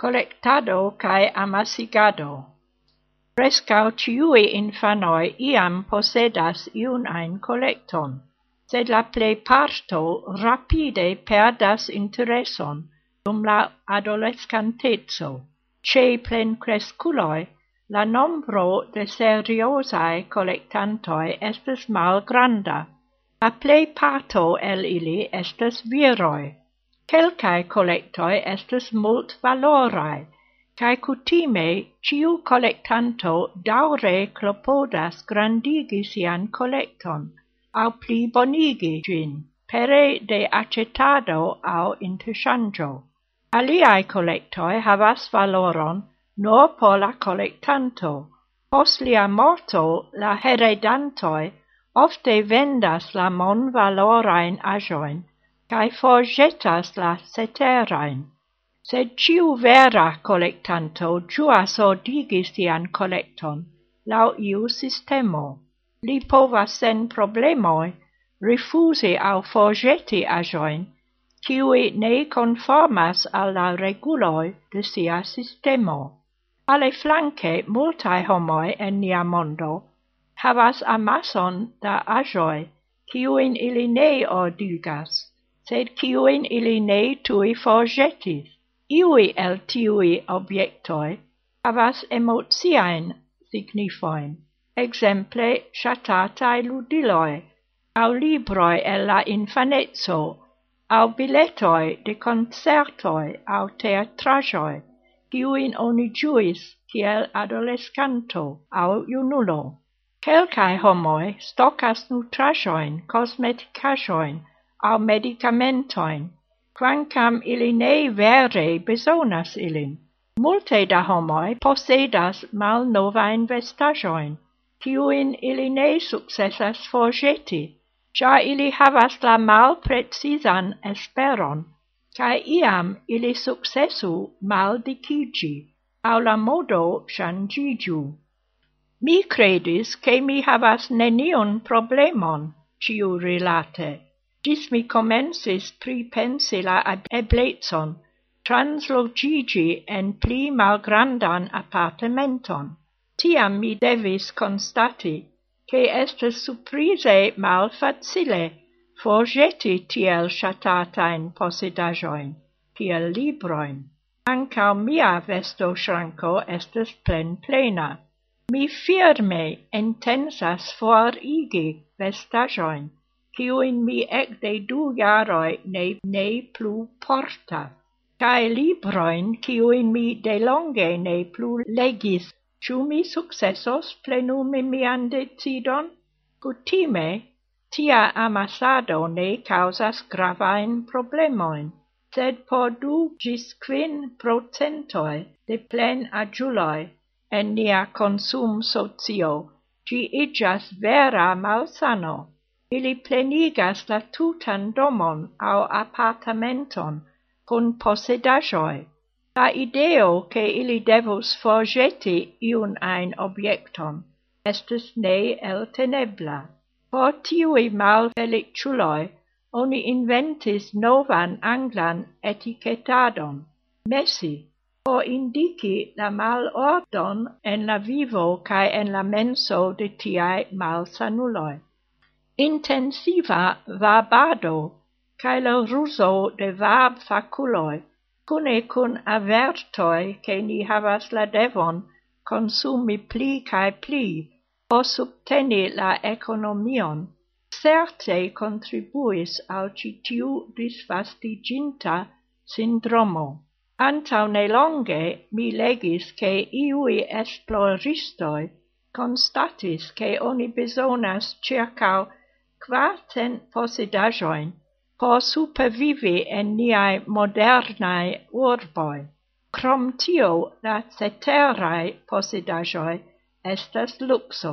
collectado cae amasigado. Prescau ciui infanoi iam posedas iunain collecton, sed la plei parto rapide perdas intereson dum la adolescentezo. Ce plen cresculoi, la nombro de seriosae collectantoi estes malgranda. La plei parto el ili estes viroi, Quelcae collectoi estes mult valorai, cae cutime ciu collectanto daure clopodas grandigi sian collecton, au pli bonigi gin, pere de acetado au interchangio. Aliae collectoi havas valoron nur por la collectanto, pos lia morto la heredantoi ofte vendas la mon valorain ajoin cae forgetas la ceterain. Sed ciu vera collectanto juas odigis sian collecton, lau iu sistemo. Li povas sen problemoi rifusi au forgeti ajoin, ciui ne conformas alla reguloi de sia sistemo. Ale flanque multae homoi en nia mondo havas amason da ajoi, ciuin ili ne odigas, sed ciuin ili ne tui forgetis. Iui el tiui objectoi havas emoziaen signifoin, exemple shatatai ludiloi, au libroi el la infanezzo, au biletoi de concertoi au teatrajoi, ciuin oni giuis kiel adolescanto au iunulo. Quelcae homoi stocas nutrajoin, cosmeticajoin, au medicamentoin, quancam ili ne vere besonas ilin. Multe da homoi posedas mal novain vestajoin, tiuin ili ne successas forgeti, ja ili havas la mal precisan esperon, cae iam ili successu mal dicigi, au la modo shangigiu. Mi credis che mi havas neniun problemon ciu rilate, Gis mi comensis pripensi la eblecon, translogigi en pli malgrandan appartementon. Tiam mi devis constati, che estes surprise mal facile forgeti tiel shatatain posidajoin, tiel libroin. Ancao mia vesto shranco estes plen plena. Mi firme intensas forigi vestajoin in mi ekde du jaroj ne, ne plu portas, kaj librojn, in mi delonge ne plu legis. chu mi successos plenumi mian decidon? gutime tia amasado ne causas gravain problemoin, sed por du gis quin procentoi de plen agiuloi en nia consum socio, gi igas vera malsano. Ili plenigas la tutan domon au apartamenton kun posedajoi. La ideo ke ili devus forgeti iun Estus nei el tenebla, Por tiuj malfeliĉuloj oni inventis novan anglan etiketadon, messi, por indici la malordon en la vivo cae en la menso de tiai malsanuloi intensiva vabado cae la ruso de vab faculoi, cune cun avertoi che ni havas la devon consumi pli cae pli o subteni la economion, certe contribuis al citiu disvastiginta sindromo. Antau ne longe mi legis che iui esploristoi constatis che oni besonas circau quarten posidajoin por supervivi en niai modernaj urboi. Krom tio la ceteraj posedaĵoj estas luxo.